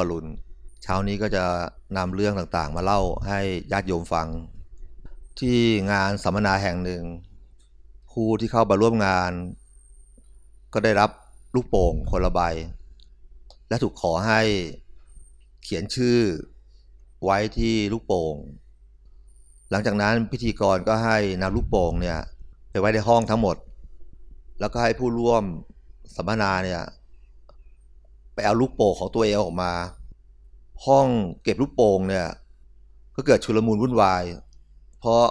รมะเก็บตกรับอรุณเช้านี้ก็จะนำเรื่องต่างๆ มาเล่าให้ญาติโยมฟัง ที่งานสัมมนาแห่งหนึ่ง ผู้ที่เข้ามาร่วมงาน ก็ได้รับลูกโป่งคนละใบ และถูกขอให้เขียนชื่อไว้ที่ลูกโป่ง หลังจากนั้นพิธีกรก็ให้นำลูกโป่งเนี่ยไปไว้ในห้องทั้งหมด แล้วก็ให้ผู้ร่วมสัมมนาเนี่ย ไปเอาลูกโป่งของตัวเองออกมา ห้องเก็บลูกโป่งเนี่ย ก็เกิดชุลมุนวุ่นวาย เพราะ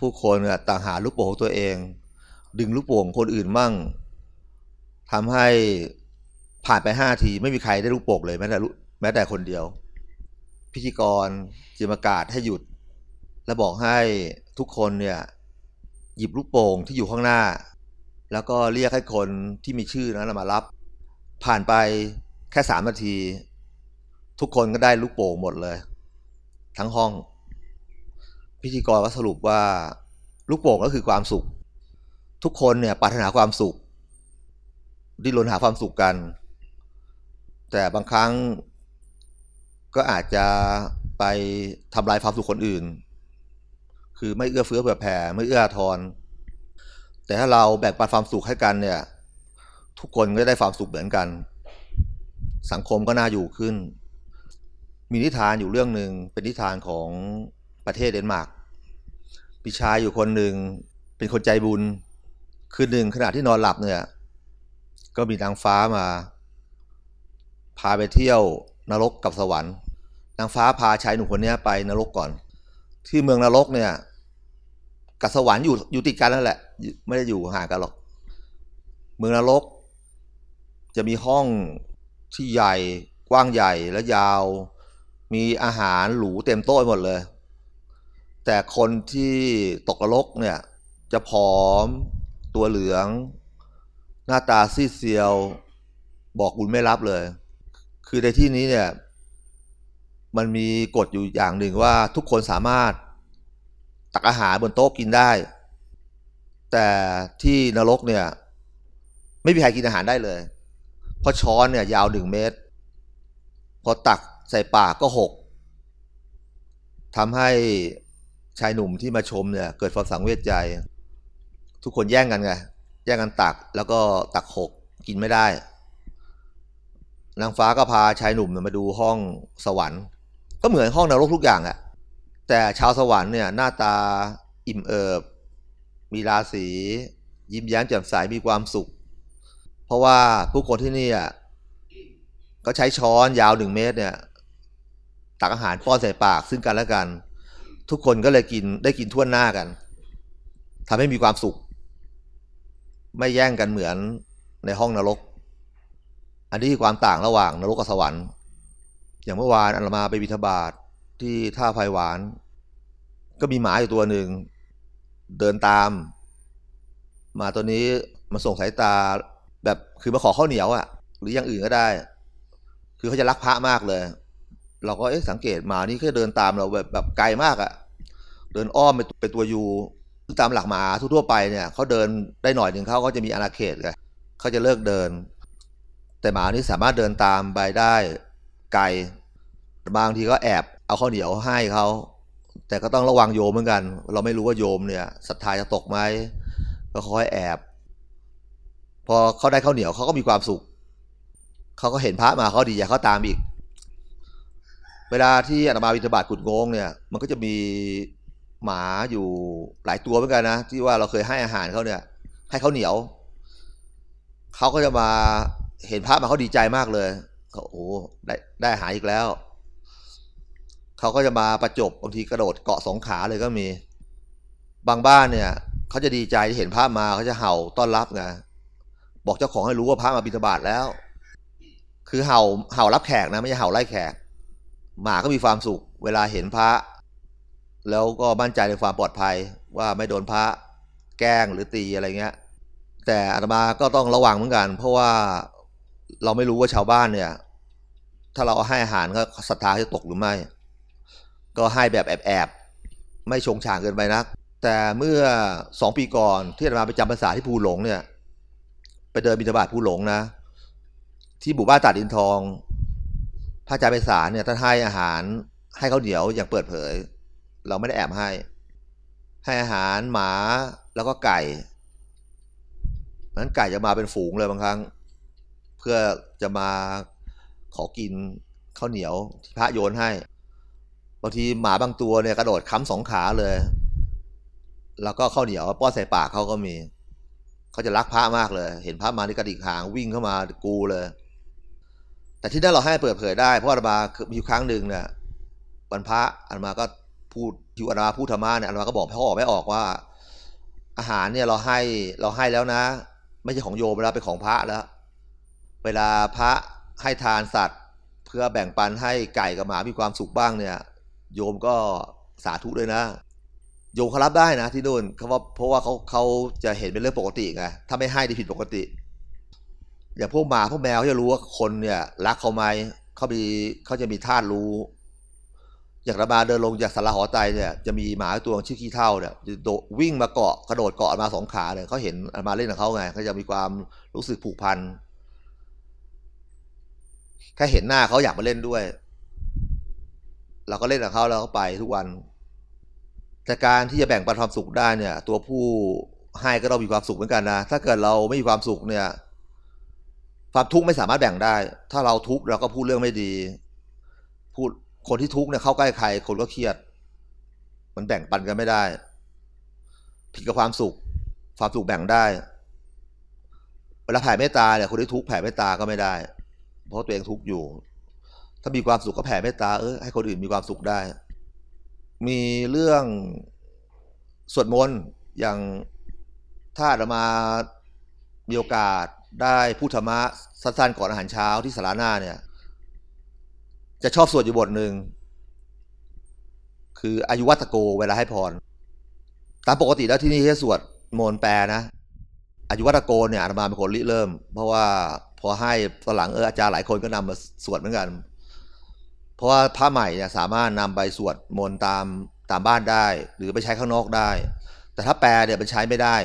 ผู้คนเนี่ยต่างหาลูกโป่งของตัวเอง ดึงลูกโป่งคนอื่นมั่งทำให้ผ่านไปห้าทีไม่มีใครได้ลูกโป่งเลยแม้แต่แม้แต่คนเดียว พิธีกรจึงประกาศให้หยุด และบอกให้ทุกคนเนี่ยหยิบลูกโป่งที่อยู่ข้างหน้า แล้วก็เรียกให้คนที่มีชื่อนั้นมารับ ผ่านไป แค่สามนาที ทุกคนก็ได้ลูกโป่งหมดเลย ทั้งห้อง พิธีกรก็สรุปว่า ลูกโป่งก็คือความสุข ทุกคนเนี่ยปรารถนาความสุขดิ้นรนหาความสุขกัน แต่บางครั้งก็อาจจะไปทำลายความสุขคนอื่น คือไม่เอื้อเฟื้อเผื่อแผ่ไม่เอื้อทอน แต่ถ้าเราแบ่งปันความสุขให้กันเนี่ย ทุกคนก็ได้ความสุขเหมือนกัน สังคมก็น่าอยู่ขึ้น มีนิทานอยู่เรื่องหนึ่งเป็นนิทานของประเทศเดนมาร์กปีชายอยู่คนหนึ่งเป็นคนใจบุญ คืนหนึ่งขณะที่นอนหลับเนี่ย ก็มีนางฟ้ามา พาไปเที่ยวนรกกับสวรรค์ นางฟ้าพาชายหนุ่มคนนี้ไปนรกก่อน ที่เมืองนรกเนี่ย กับสวรรค์อยู่อยู่ติดกันนั่นแหละ ไม่ได้อยู่ห่างกันหรอก เมืองนรก จะมีห้อง ที่ใหญ่กว้างใหญ่และยาว มีอาหารหรูเต็มโต๊ะหมดเลย แต่คนที่ตกนรกเนี่ยจะผอมตัวเหลือง หน้าตาซีดเซียว บอกบุญไม่รับเลย คือในที่นี้เนี่ยมันมีกฎอยู่อย่างหนึ่งว่าทุกคนสามารถตักอาหารบนโต๊ะกินได้ แต่ที่นรกเนี่ย ไม่มีใครกินอาหารได้เลย เพราะช้อนเนี่ยยาวหนึ่งเมตร พอตักใส่ปากก็หกทำให้ชายหนุ่มที่มาชมเนี่ยเกิดความสังเวชใจ ทุกคนแย่งกันไงแย่งกันตักแล้วก็ตักหกกินไม่ได้ นางฟ้าก็พาชายหนุ่มมาดูห้องสวรรค์ ก็เหมือนห้องนรกทุกอย่างอะแต่ชาวสวรรค์เนี่ยหน้าตาอิ่มเอิบ มีราศียิ้มแย้มแจ่มใสมีความสุข เพราะว่าผู้คนที่นี่อะก็ใช้ช้อนยาวหนึ่งเมตรเนี่ยตักอาหารป้อนใส่ปากซึ่งกันและกัน ทุกคนก็เลยกินได้กินทั่วหน้ากันทำให้มีความสุข ไม่แย่งกันเหมือนในห้องนรก อันนี้คือความต่างระหว่างนรกกับสวรรค์ อย่างเมื่อวานอันมาไปบิทบาทที่ท่าไพหวาน ก็มีหมาอยู่ตัวหนึ่ง เดินตาม มาตัวนี้มาส่งสายตา แบบคือมาขอข้าวเหนียวอะ่ะ หรืออย่างอื่นก็ได้ คือเขาจะรักพระมากเลย เราก็เอ๊ะสังเกตหมานี่แค่เดินตามเราแบบแบบไกลมากอะ่ะ เดินอ้อมเป็นตัวยูตามหลักหมาทั่วไปเนี่ยเขาเดินได้หน่อยหนึ่งเขาก็จะมีอาณาเขตไงเขาจะเลิกเดิน แต่หมานี่สามารถเดินตามไปได้ไกลบางทีก็แอบเอาข้าวเหนียวให้เขาแต่ก็ต้องระวังโยมเหมือนกัน เราไม่รู้ว่าโยมเนี่ยศรัทธาจะตกไหมก็คอยแอบ พอเขาได้ข้าวเหนียวเขาก็มีความสุขเขาก็เห็นพระมาเขาดีอยากเขาตามอีก เวลาที่อาตมาวิทบาทกุดงงเนี่ย มันก็จะมีหมาอยู่หลายตัวเหมือนกันนะที่ว่าเราเคยให้อาหารเขาเนี่ย ให้เขาเหนียวเขาก็จะมาเห็นพระมาเขาดีใจมากเลยเขาโอ้ได้ได้อาหารอีกแล้วเขาก็จะมาประจบบางทีกระโดดเกาะสองขาเลยก็มี บางบ้านเนี่ยเขาจะดีใจที่เห็นพระมาเขาจะเห่าต้อนรับไง บอกเจ้าของให้รู้ว่าพระมาบิณฑบาตแล้ว คือเห่าเห่ารับแขกนะไม่ใช่เห่าไล่แขก หมาก็มีความสุข เวลาเห็นพระ แล้วก็มั่นใจในความปลอดภัยว่าไม่โดนพระ แกล้งหรือตีอะไรเงี้ย แต่อาตมาก็ต้องระวังเหมือนกัน เพราะว่าเราไม่รู้ว่าชาวบ้านเนี่ย ถ้าเราให้อาหารก็ศรัทธาจะตกหรือไม่ ก็ให้แบบแอบๆไม่ชงฉางเกินไปนัก แต่เมื่อสองปีก่อนที่อาตมาไปจำภาษาที่ภูหลงเนี่ย ไปเดินบิณฑบาตภูหลงนะ ที่หมู่บ้านตัดดินทอง พระอาจารย์ไพศาลเนี่ยท่านให้อาหารให้ข้าวเหนียวอย่างเปิดเผย เราไม่ได้แอบให้ ให้อาหารหมาแล้วก็ไก่นั้นไก่จะมาเป็นฝูงเลยบางครั้ง เพื่อจะมาขอกินข้าวเหนียวที่พระโยนให้บางทีหมาบางตัวเนี่ยกระโดดค้ำสองขาเลย แล้วก็ข้าวเหนียวป้อนใส่ปากเขาก็มี เขาจะรักพระมากเลย เห็นพระมานี่กระดิกหางวิ่งเข้ามากูเลย แต่ที่นั่นเราให้เปิดเผยได้ เพราะอาตมามีครั้งหนึ่งเนี่ยวันพระอาตมาก็พูดที่อาตมาพูดธรรมะเนี่ยอาตมาก็บอกพ่อไม่ออกว่า อาหารเนี่ยเราให้เราให้แล้วนะ ไม่ใช่ของโยมแล้วเป็นของพระแล้ว เวลาพระให้ทานสัตว์ เพื่อแบ่งปันให้ไก่กับหมามีความสุขบ้างเนี่ย โยมก็สาธุด้วยนะ โยมเขารับได้นะที่นู่นเขาว่าเพราะว่าเขาเขาจะเห็นเป็นเรื่องปกติไงถ้าไม่ให้ที่ผิดปกติ อย่างพวกหมาพวกแมวเขาจะรู้ว่าคนเนี่ยรักเขาไหมเขามีเขาจะมีธาตุรู้ อย่างระบาเดินลงจากสาราหอไตเนี่ยจะมีหมาตัวชื่อขี้เท่าเนี่ยจะโดดวิ่งมาเกาะกระโดดเกาะมาสองขาเนี่ยเขาเห็นมาเล่นกับเขาไงเขาจะมีความรู้สึกผูกพันแค่เห็นหน้าเขาอยากมาเล่นด้วย เราก็เล่นกับเขาแล้วก็ไปทุกวัน แต่การที่จะแบ่งปันความสุขได้เนี่ย ตัวผู้ให้ก็ต้องมีความสุขเหมือนกันนะ ถ้าเกิดเราไม่มีความสุขเนี่ย ความทุกข์ไม่สามารถแบ่งได้ ถ้าเราทุกข์เราก็พูดเรื่องไม่ดี พูดคนที่ทุกข์เนี่ยเข้าใกล้ใครคนก็เครียด มันแบ่งปันกันไม่ได้ ผิดกับความสุข ความสุขแบ่งได้ เวลาแผ่เมตตาเนี่ยคนที่ทุกข์แผ่เมตตาก็ไม่ได้ เพราะตัวเองทุกข์อยู่ ถ้ามีความสุขก็แผ่เมตตาเออให้คนอื่นมีความสุขได้ มีเรื่องสวดมนต์อย่างถ้าเรามามีโอกาสได้พูดธรรมะสั้นๆก่อนอาหารเช้าที่สาราหน้าเนี่ยจะชอบสวดอยู่บทหนึ่งคืออายุวัตโกเวลาให้พร ตามปกติแล้วที่นี่ให้สวดมนต์แปลนะอายุวัตโกเนี่ยอาตมาเป็นคนริเริ่ม เพราะว่าพอให้ตอนหลังเอออาจารย์หลายคนก็นำมาสวดเหมือนกัน เพราะว่าพระใหม่เนี่ยสามารถนำไปสวดมนต์ตามตามบ้านได้ หรือไปใช้ข้างนอกได้ แต่ถ้าแปลเนี่ยมันใช้ไม่ได้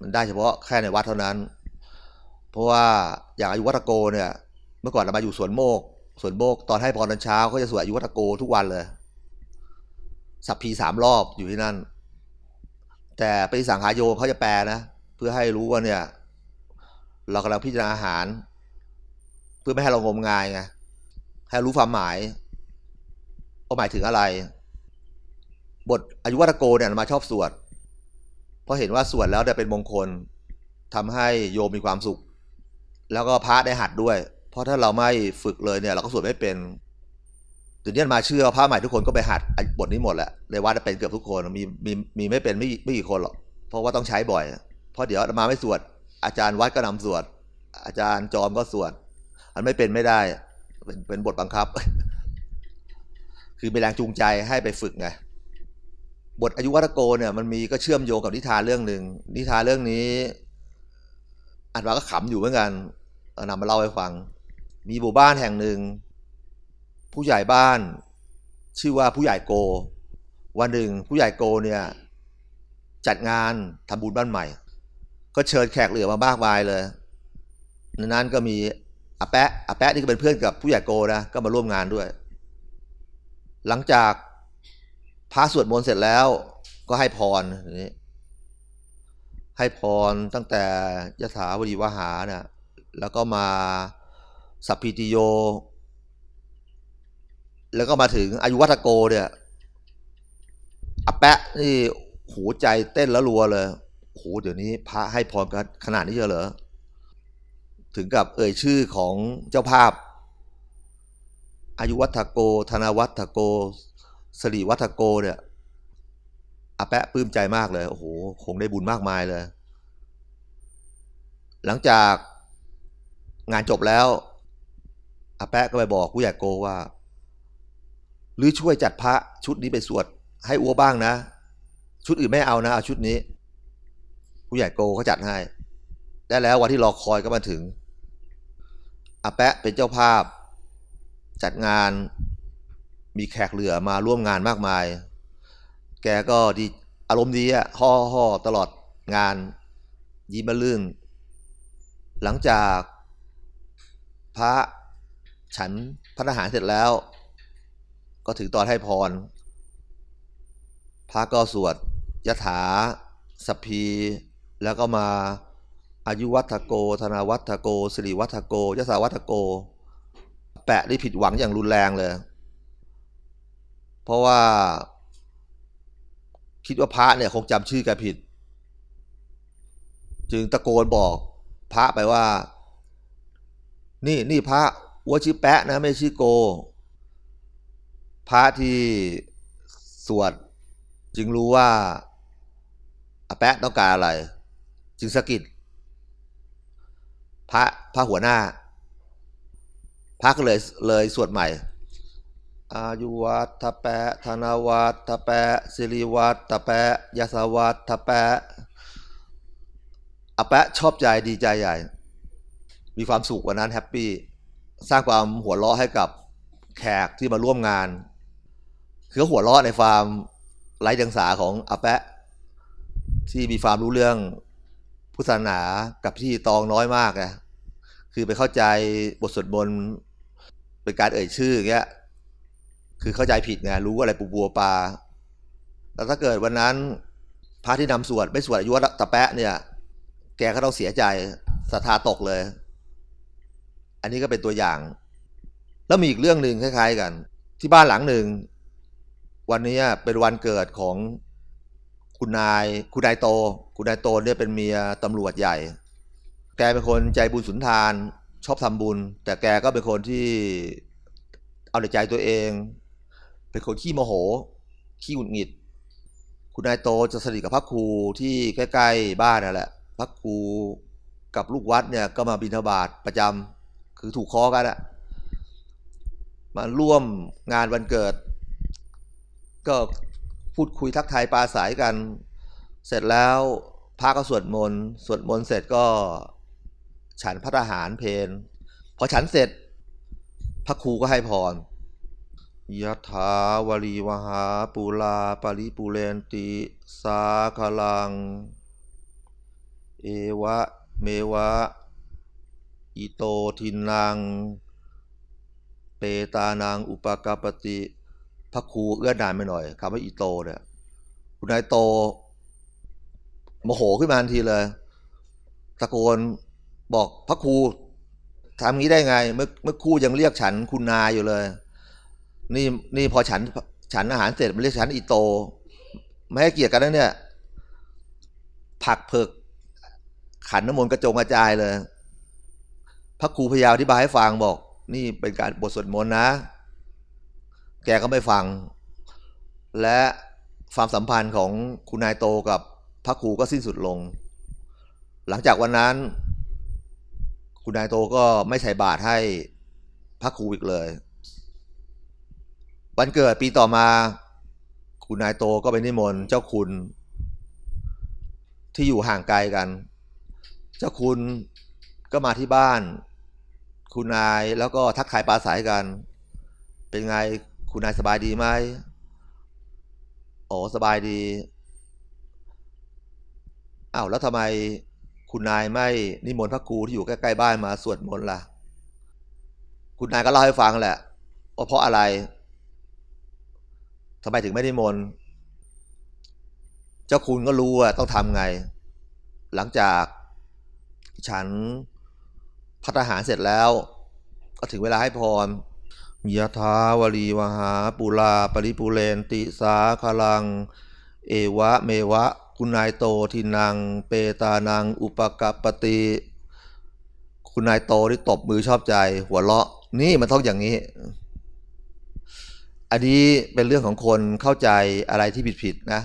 มันได้เฉพาะแค่ในวัดเท่านั้น เพราะว่าอย่างอายุวัตโกเนี่ยเมื่อก่อนเรามาอยู่สวนโมกสวนโมกตอนให้พรตอนเช้าเขาจะสวดอายุวัตโกทุกวันเลย สับพีสามรอบอยู่ที่นั่น แต่ไปสังหาโยเขาจะแปลนะเพื่อให้รู้ว่าเนี่ย เรากำลังพิจารณาอาหาร เพื่อไม่ให้เรางมงายไงให้รู้ความหมาย หมายถึงอะไร บทอายุวัตโกเนี่ยมาชอบสวด เพราะเห็นว่าสวดแล้วเนี่ยเป็นมงคลทำให้โยมมีความสุข แล้วก็พระได้หัดด้วย เพราะถ้าเราไม่ฝึกเลยเนี่ย เราก็สวดไม่เป็นถึงนี้มาเชื่อพระใหม่ทุกคนก็ไปหัดบทนี้หมดแหละในวัดเป็นเกือบทุกคนมีมีมีไม่เป็นไม่ไม่กี่คนหรอกเพราะว่าต้องใช้บ่อย เพราะเดี๋ยวมาไม่สวด อาจารย์วัดก็นำสวด อาจารย์จอมก็สวด อันไม่เป็นไม่ได้ เป็นเป็นบทบังคับ คือเป็นแรงจูงใจให้ไปฝึกไงบทอายุวัตโกเนี่ยมันมีก็เชื่อมโยงกับนิทานเรื่องหนึ่งนิทานเรื่องนี้อันว่าก็ขำอยู่เหมือนกันเอานำมาเล่าให้ฟัง มีหมู่บ้านแห่งหนึ่ง ผู้ใหญ่บ้าน ชื่อว่าผู้ใหญ่โก วันหนึ่งผู้ใหญ่โกเนี่ยจัดงานทำบุญบ้านใหม่ ก็เชิญแขกเหลือมามากมายเลยในนั้นก็มีอาแปะอาแปะนี่ก็เป็นเพื่อนกับผู้ใหญ่โกนะก็มาร่วมงานด้วย หลังจากพระสวดมนต์เสร็จแล้ว ก็ให้พรนี้ให้พรตั้งแต่ยถาวดีวหานะ่ยแล้วก็มาสัพพิติโย แล้วก็มาถึงอายุวัตโกเนี่ยอแปะนี่หูใจเต้นแล้วรัวเลยโหเดี๋ยวนี้พระให้พรกันขนาดนี้เหรอ ถึงกับเอ่ยชื่อของเจ้าภาพ อายุวัฒโก ธนวัฒโกสรีวัฒโกเนี่ยอาแปะปลื้มใจมากเลยโอ้โหคงได้บุญมากมายเลย หลังจากงานจบแล้วอาแปะก็ไปบอกผู้ใหญ่โกว่า หรือช่วยจัดพระชุดนี้ไปสวด ให้อัวบ้างนะ ชุดอื่นไม่เอานะเอาชุดนี้ ผู้ใหญ่โกเขาจัดให้ ได้แล้ววันที่รอคอยก็มาถึงอาแปะเป็นเจ้าภาพ จัดงานมีแขกเหลือมาร่วมงานมากมาย แกก็ดีอารมณ์ดีอะห่อห่อตลอดงานยิ้มลื่น หลังจาก พระฉันพระทหารเสร็จแล้ว ก็ถึงตอนให้พร พระก็สวดยถาสพี แล้วก็มาอายุวัฒโก ธนาวัฒโกสิริวัฒโกยศาวัฒโก แปะได้ผิดหวังอย่างรุนแรงเลย เพราะว่าคิดว่าพระเนี่ยคงจำชื่อแกผิด จึงตะโกนบอกพระไปว่า นี่นี่พระว่าชื่อแปะนะไม่ชื่อโก พระที่สวดจึงรู้ว่าอาแปะต้องการอะไร จึงสะกิดพระพระหัวหน้า พระก็เลยเลยสวดใหม่ อายุวัตทแปะธนาวัตทแปะสิริวัตทแปะยศวัตทแปะอาแปะชอบใจดีใจใหญ่ มีความสุขวันนั้นแฮปปี้สร้างความหัวเราะให้กับแขกที่มาร่วมงาน คือหัวเราะในความไร้เดียงสาของอาแปะ ที่มีความรู้เรื่องพุทธศาสนากับที่ตองน้อยมากนะคือไปเข้าใจบทสวดมนต์ เป็นการเอ่ยชื่ออย่างเงี้ย คือเข้าใจผิดไงรู้อะไรปูบัวปลาแต่ถ้าเกิดวันนั้นพระที่นำสวดไม่สวดอายุวัตะแปะเนี่ย แกก็ต้องเสียใจศรัทธาตกเลย อันนี้ก็เป็นตัวอย่าง แล้วมีอีกเรื่องหนึ่งคล้าย ๆ กัน ที่บ้านหลังหนึ่ง วันนี้เป็นวันเกิดของคุณนายคุณนายโต คุณนายโตเนี่ยเป็นเมียตำรวจใหญ่ แกเป็นคนใจบุญสุนทาน ชอบทำบุญ แต่แกก็เป็นคนที่เอาใจตัวเอง เป็นคนขี้โมโห ขี้หงุดหงิด คุณนายโตจะสนิทกับพระครูที่ใกล้ๆบ้านนั่นแหละ พระครูกับลูกวัดเนี่ยก็มาบิณฑบาตประจำคือถูกคอกันอะมาร่วมงานวันเกิด ก็พูดคุยทักทายปลาสายกัน เสร็จแล้วพระก็สวดมนต์ สวดมนต์เสร็จก็ ฉันพระทหารเพนพอฉันเสร็จ พระครูก็ให้พรยะถาวลีวหาปูลาปาริปูเรนติสาคลัง เอวะเมวะ อิโตทินัง เปตานังอุปกาปติพระครูเอื้อนานไปหน่อยคำว่าอีโตเนี่ยคุณนายโตโมโหขึ้นมาทันทีเลย ตะโกน บอกพระครูทำงี้ได้ไง เมื่อเมื่อครูยังเรียกฉันคุณนายอยู่เลย นี่นี่พอฉันฉันอาหารเสร็จมันเรียกฉันอีโต ไม่ให้เกียรติกันนะเนี่ยผักเพิกขันน้ำมนต์กระจงกระจายเลย พระครูพยายามอธิบายให้ฟังบอก นี่เป็นการบทสวดมนต์นะ แกก็ไม่ฟัง และความสัมพันธ์ของคุณนายโตกับพระครูก็สิ้นสุดลง หลังจากวันนั้น คุณนายโตก็ไม่ใส่บาตรให้พระครูอีกเลย วันเกิดปีต่อมา คุณนายโตก็ไปนิมนต์เจ้าคุณ ที่อยู่ห่างไกลกัน เจ้าคุณก็มาที่บ้าน คุณนายแล้วก็ทักทายปราศัยกัน เป็นไงคุณนายสบายดีไหมโอ้สบายดีอ้าวแล้วทำไม คุณนายไม่นิมนต์พระครูที่อยู่ใกล้ๆบ้านมาสวดมนต์ล่ะ คุณนายก็เล่าให้ฟังแหละว่าเพราะอะไรทำไมถึงไม่นิมนต์เจ้าคุณก็รู้ว่าต้องทำไง หลังจากฉันพัฒหารเสร็จแล้ว ก็ถึงเวลาให้พรยะถาวลีวหา ปุลา ปริปุเรนติสาคลัง เอวะ เมวะ คุณนายโตทินังเปตานังอุปกปติ คุณนายโตที่ตบมือชอบใจ หัวเราะ นี่มันต้องอย่างนี้ อันนี้เป็นเรื่องของคนเข้าใจอะไรที่ผิดผิดนะ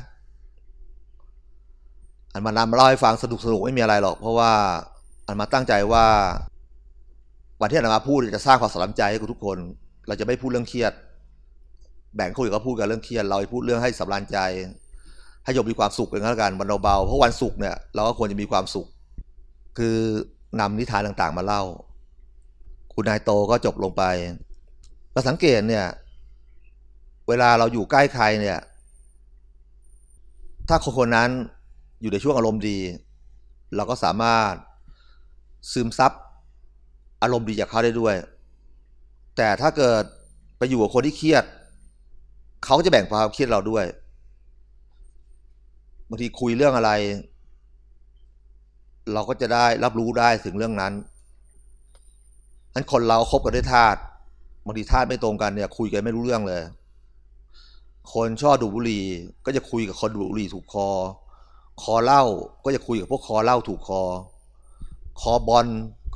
อันมานำมาเล่าให้ฟังสนุกสนุกไม่มีอะไรหรอก เพราะว่าอันมาตั้งใจว่าวันที่อันมาพูดจะสร้างความสนใจให้กับทุกคน เราจะไม่พูดเรื่องเครียด แบ่งคนอื่นก็พูดกันเรื่องเครียด เราพูดเรื่องให้สำราญใจ ให้โยมมีความสุขกันแล้วกันวันเบาๆเพราะวันศุกร์เนี่ยเราก็ควรจะมีความสุข คือนำนิทานต่างๆมาเล่า คุณนายโตก็จบลงไปเราสังเกตเนี่ย เวลาเราอยู่ใกล้ใครเนี่ย ถ้าคนคนนั้นอยู่ในช่วงอารมณ์ดี เราก็สามารถซึมซับอารมณ์ดีจากเขาได้ด้วย แต่แต่ถ้าเกิดไปอยู่กับคนที่เครียด เขาก็จะแบ่งความเครียดเราด้วย บางทีคุยเรื่องอะไร เราก็จะได้รับรู้ได้ถึงเรื่องนั้นนั้นคนเราคบกันด้วยธาตุบางทีธาตุไม่ตรงกันเนี่ย คุยกันไม่รู้เรื่องเลย คนชอบดูบุหรี่ก็จะคุยกับคนดูบุหรี่ถูกคอ คอเหล้าก็จะคุยกับพวกคอเหล้าถูกคอ คอบอล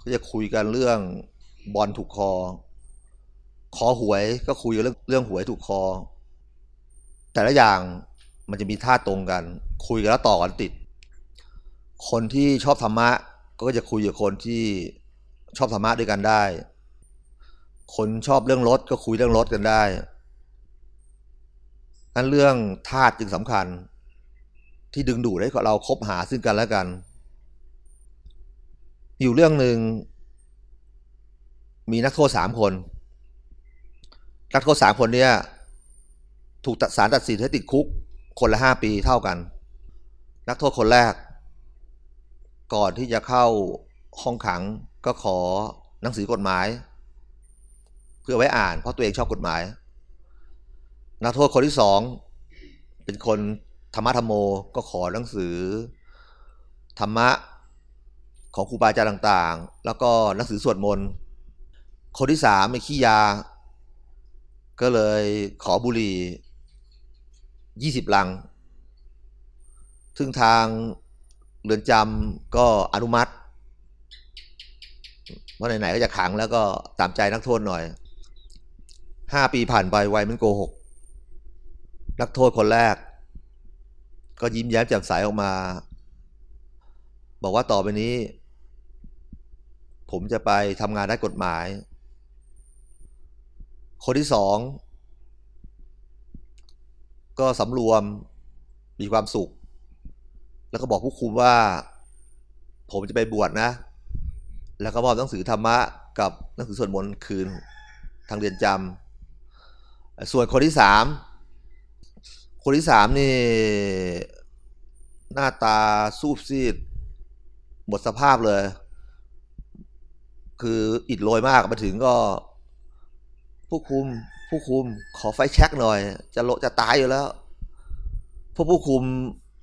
ก็จะคุยกันเรื่องบอลถูกคอ คอหวยก็คุยกันเรื่องเรื่องหวยถูกคอ แต่ละอย่าง มันจะมีท่าตรงกัน คุยกันแล้วต่อกันติด คนที่ชอบธรรมะก็จะคุยกับคนที่ชอบธรรมะด้วยกันได้ คนชอบเรื่องรถก็คุยเรื่องรถกันได้นั้นเรื่องธาตุจึงสำคัญ ที่ดึงดูดให้เราคบหาซึ่งกันและกัน อยู่เรื่องหนึ่งมีนักโทษสามคน นักโทษสามคนเนี้ยถูกตัดสารตัดสินให้ติดคุก คนละห้าปีเท่ากัน นักโทษคนแรก ก่อนที่จะเข้าห้องขังก็ขอหนังสือกฎหมาย เพื่อไว้อ่านเพราะตัวเองชอบกฎหมาย นักโทษคนที่สองเป็นคนธรรมะธรรมโมก็ขอหนังสือ ธรรมะของครูบาอาจารย์ต่างๆ แล้วก็หนังสือสวดมนต์คนที่สามเป็นขี้ยา ก็เลยขอบุหรี่ ยี่สิบลัง ซึ่งทางเรือนจำก็อนุมัติ เพราะไหนๆก็จะขังแล้วก็ตามใจนักโทษหน่อยห้าปีผ่านไปไวมันโกหก นักโทษคนแรก ก็ยิ้มแย้มแจ่มใสออกมา บอกว่าต่อไปนี้ ผมจะไปทำงานด้านกฎหมาย คนที่สอง ก็สำรวมมีความสุข แล้วก็บอกผู้คุมว่า ผมจะไปบวชนะ แล้วก็มอบหนังสือธรรมะกับหนังสือสวดมนต์คืนทางเรียนจำส่วนคนที่สามคนที่สามนี่หน้าตาสูบซีดหมดสภาพเลย คืออิดโรยมากมาถึงก็ ผู้คุม ผู้คุม ขอไฟแช็กหน่อย จะโลจะตายอยู่แล้วพวกผู้คุม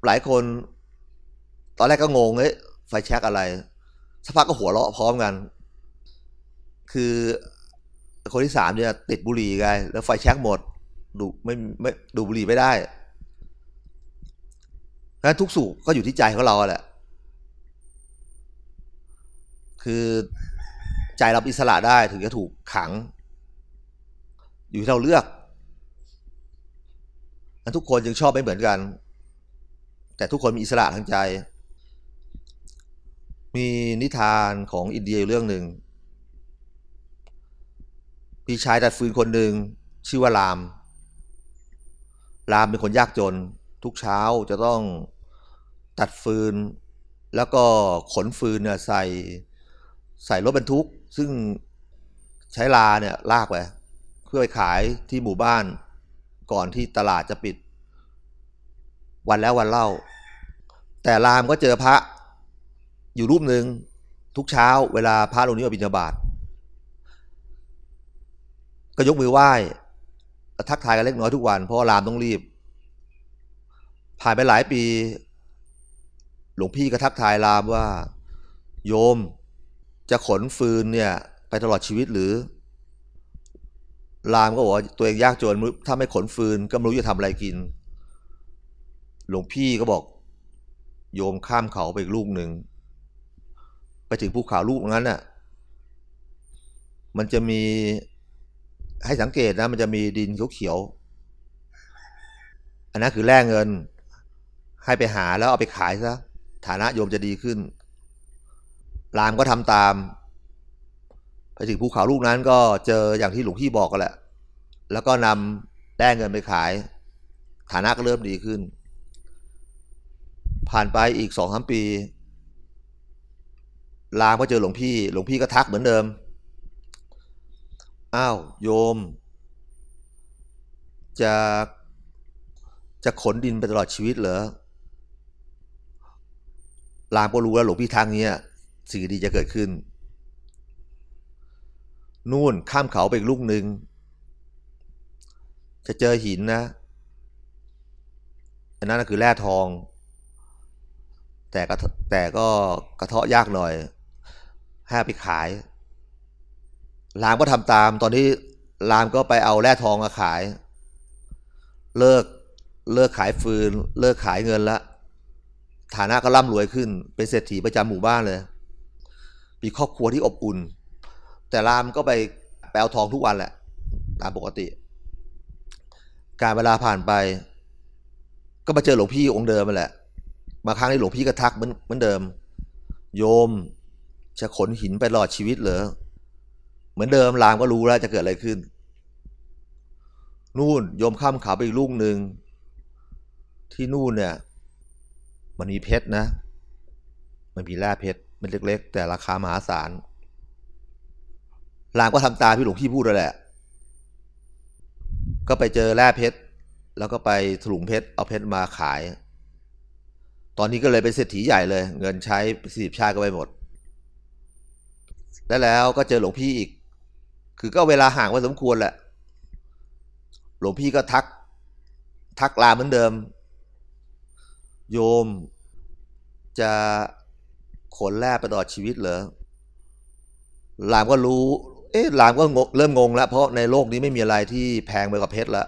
หลายคน ตอนแรกก็งงเฮ้ยไฟแช็กอะไรสักพักก็หัวเราะพร้อมกัน คือคนที่สามเนี่ยติดบุหรี่ไงแล้วไฟแช็กหมด ดูไม่ไม่ดูบุหรี่ไม่ได้นั้นทุกสุขก็อยู่ที่ใจของเราแหละ คือใจเราอิสระได้ถึงจะถูกขัง อยู่ที่เราเลือกนั้นทุกคนยังชอบไม่เหมือนกัน แต่ทุกคนมีอิสระทางใจ มีนิทานของอินเดียเรื่องหนึ่งมีชายตัดฟืนคนหนึ่งชื่อว่าราม รามเป็นคนยากจน ทุกเช้าจะต้องตัดฟืน แล้วก็ขนฟืนเนี่ยใส่ใส่รถบรรทุก ซึ่งใช้ลาเนี่ยลากไป พื่อไปขายที่หมู่บ้านก่อนที่ตลาดจะปิด วันแล้ววันเล่า แต่รามก็เจอพระอยู่รูปหนึ่งทุกเช้า เวลาพระลงนี้มาบิณฑบาตก็ยกมือไหว้ทักทายกันเล็กน้อยทุกวัน เพราะรามต้องรีบ ผ่านไปหลายปี หลวงพี่ก็ทักทายรามว่า โยมจะขนฟืนเนี่ย ไปตลอดชีวิตหรือ รามก็บอกว่าตัวเองยากจนถ้าไม่ขนฟืน ก็ไม่รู้จะทำอะไรกิน หลวงพี่ก็บอก โยมข้ามเขาไปอีกลูกหนึ่ง ไปถึงภูเขาลูกนั้นน่ะ มันจะมีให้สังเกตนะ มันจะมีดินเขียวๆอันนั้นคือแลกเงิน ให้ไปหาแล้วเอาไปขายซะฐานะโยมจะดีขึ้น รามก็ทำตาม ถึงภูเขาลูกนั้นก็เจออย่างที่หลวงพี่บอกกันแหละ แล้วก็นำแลกเงินไปขาย ฐานะก็เริ่มดีขึ้น ผ่านไปอีกสองสามปีรามก็เจอหลวงพี่ หลวงพี่ก็ทักเหมือนเดิม อ้าวโยม จะจะขนดินไปตลอดชีวิตเหรอรามก็รู้แล้วหลวงพี่ทางนี้สิ่งดีจะเกิดขึ้น นู่นข้ามเขาไปอีกลูกหนึ่งจะเจอหินนะอันนั้นคือแร่ทอง แต่ก็แต่ก็กระเทาะยากหน่อยให้ไปขายรามก็ทำตาม ตอนนี้รามก็ไปเอาแร่ทองมาขาย เลิกเลิกขายฟืน เลิกขายเงินละฐานะก็ร่ำรวยขึ้น เป็นเศรษฐีประจำหมู่บ้านเลย มีครอบครัวที่อบอุ่น แต่รามก็ไปแปลทองทุกวันแหละ ตามปกติ การเวลาผ่านไป ก็มาเจอหลวงพี่องค์เดิมมาแหละ มาครั้งนี้หลวงพี่ก็ทักเหมือนเหมือนเดิม โยมจะขนหินไปหลอดชีวิตเหรอเหมือนเดิมรามก็รู้แล้วจะเกิดอะไรขึ้น นู่นโยมข้ามขาไปอีกลูกหนึ่งที่นู่นเนี่ย มันมีเพชรนะ มันมีแร่เพชรมันเล็ก ๆ แต่ราคามหาศาล รามก็ทำตามที่หลวงพี่พูดแล้วแหละ ก็ไปเจอแร่เพชร แล้วก็ไปถลุงเพชร เอาเพชรมาขาย ตอนนี้ก็เลยเป็นเศรษฐีใหญ่เลย เงินใช้สิบชาติก็ไปหมด แล้วแล้วก็เจอหลวงพี่อีก คือก็เวลาห่างพอสมควรแหละ หลวงพี่ก็ทัก ทักลาเหมือนเดิม โยมจะขนแร่ไปตลอดชีวิตเหรอลามก็รู้ เอ๊ะลามก็เริ่มงงแล้ว เพราะในโลกนี้ไม่มีอะไรที่แพงไปกว่าเพชรแล้ว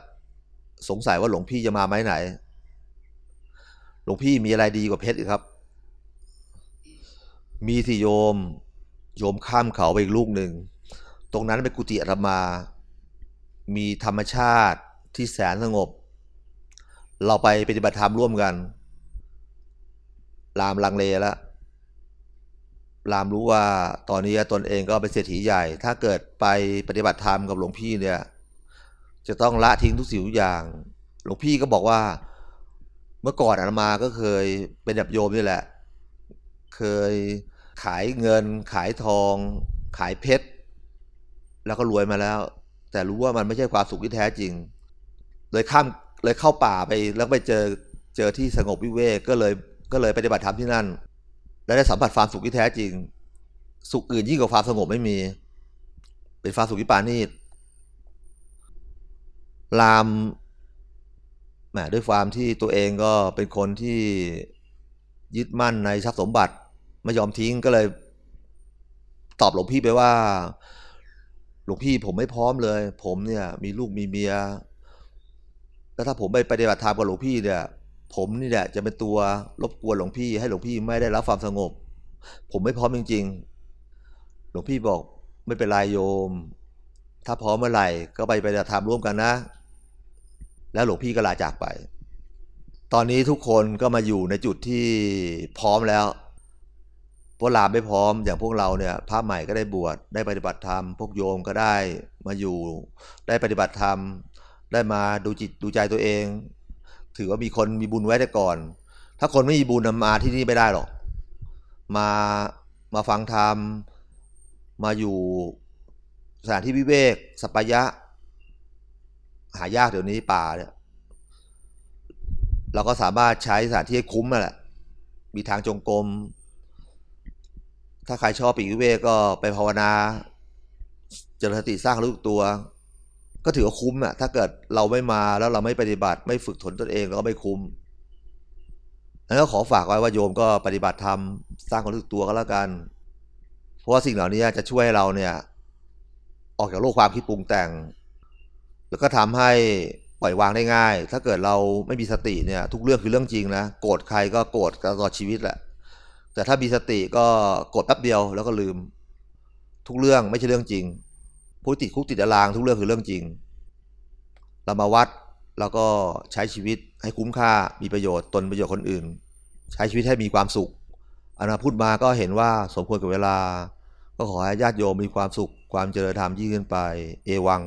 สงสัยว่าหลวงพี่จะมาไหมไหน หลวงพี่มีอะไรดีกว่าเพชรครับ มีสิโยม โยมข้ามเขาไปอีกลูกหนึ่ง ตรงนั้นเป็นกุฏิอาตมา มีธรรมชาติที่แสนสงบ เราไปปฏิบัติธรรมร่วมกันรามลังเลแล้ว รามรู้ว่าตอนนี้ตนเองก็เป็นเศรษฐีใหญ่ ถ้าเกิดไปปฏิบัติธรรมกับหลวงพี่เนี่ย จะต้องละทิ้งทุกสิ่งทุกอย่าง หลวงพี่ก็บอกว่า เมื่อก่อนอาตมาก็เคยเป็นแบบโยมนี่แหละ เคยขายเงิน ขายทอง ขายเพชร แล้วก็รวยมาแล้ว แต่รู้ว่ามันไม่ใช่ความสุขที่แท้จริง เลยข้ามเลยเข้าป่าไปแล้วไปเจอเจอที่สงบวิเวกก็เลยก็เลยปฏิบัติธรรมที่นั่น และได้สัมผัสความสุขที่แท้จริง สุขอื่นยิ่งกว่าความสงบไม่มี เป็นความสุขที่ปานีตรามแหมด้วยความที่ตัวเองก็เป็นคนที่ยึดมั่นในทรัพย์สมบัติไม่ยอมทิ้งก็เลย ตอบหลวงพี่ไปว่า หลวงพี่ผมไม่พร้อมเลย ผมเนี่ย มีลูกมีเมีย แล้วถ้าผมไปปฏิบัติธรรมกับหลวงพี่เนี่ย ผมนี่แหละจะเป็นตัวรบกวนหลวงพี่ ให้หลวงพี่ไม่ได้รับความสงบ ผมไม่พร้อมจริง ๆ หลวงพี่บอกไม่เป็นไรโยม ถ้าพร้อมเมื่อไหร่ก็ไปปฏิบัติธรรมร่วมกันนะ แล้วหลวงพี่ก็ลาจากไป ตอนนี้ทุกคนก็มาอยู่ในจุดที่พร้อมแล้วพวกลามไม่พร้อมอย่างพวกเราเนี่ยพระใหม่ก็ได้บวชได้ปฏิบัติธรรม พวกโยมก็ได้มาอยู่ ได้ปฏิบัติธรรม ได้มาดูจิตดูใจตัวเอง ถือว่ามีคนมีบุญไว้แต่ก่อน ถ้าคนไม่มีบุญมาที่นี่ไม่ได้หรอก มามาฟังธรรม มาอยู่สถานที่วิเวกสัปยะ หายากเดี๋ยวนี้ป่าเนี่ยเราก็สามารถใช้สถานที่ให้คุ้มนั่นแหละ มีทางจงกรม ถ้าใครชอบปีกวิเวกก็ไปภาวนา เจริญสติสร้างรู้ตัว ก็ถือว่าคุ้มอะถ้าเกิดเราไม่มาแล้วเราไม่ปฏิบัติ ไม่ฝึกฝนตนเองเราก็ไม่คุ้มแล้วก็ขอฝากไว้ว่าโยมก็ปฏิบัติธรรมสร้างความรู้สึกตัวก็แล้วกัน เพราะว่าสิ่งเหล่านี้จะช่วยให้เราเนี่ย ออกจากโลกความคิดปรุงแต่ง แล้วก็ทำให้ปล่อยวางได้ง่าย ถ้าเกิดเราไม่มีสติเนี่ย ทุกเรื่องคือเรื่องจริงนะโกรธใครก็โกรธตลอดชีวิตแหละ แต่ถ้ามีสติก็โกรธแป๊บเดียวแล้วก็ลืม ทุกเรื่องไม่ใช่เรื่องจริง ผู้ติดคุกติดตารางทุกเรื่องคือเรื่องจริง เรามาวัดแล้วก็ใช้ชีวิตให้คุ้มค่ามีประโยชน์ตนประโยชน์คนอื่น ใช้ชีวิตให้มีความสุขอนาพูดมาก็เห็นว่าสมควรกับเวลา ก็ขอให้ญาติโยมมีความสุขความเจริญธรรมยิ่งขึ้นไป เอวัง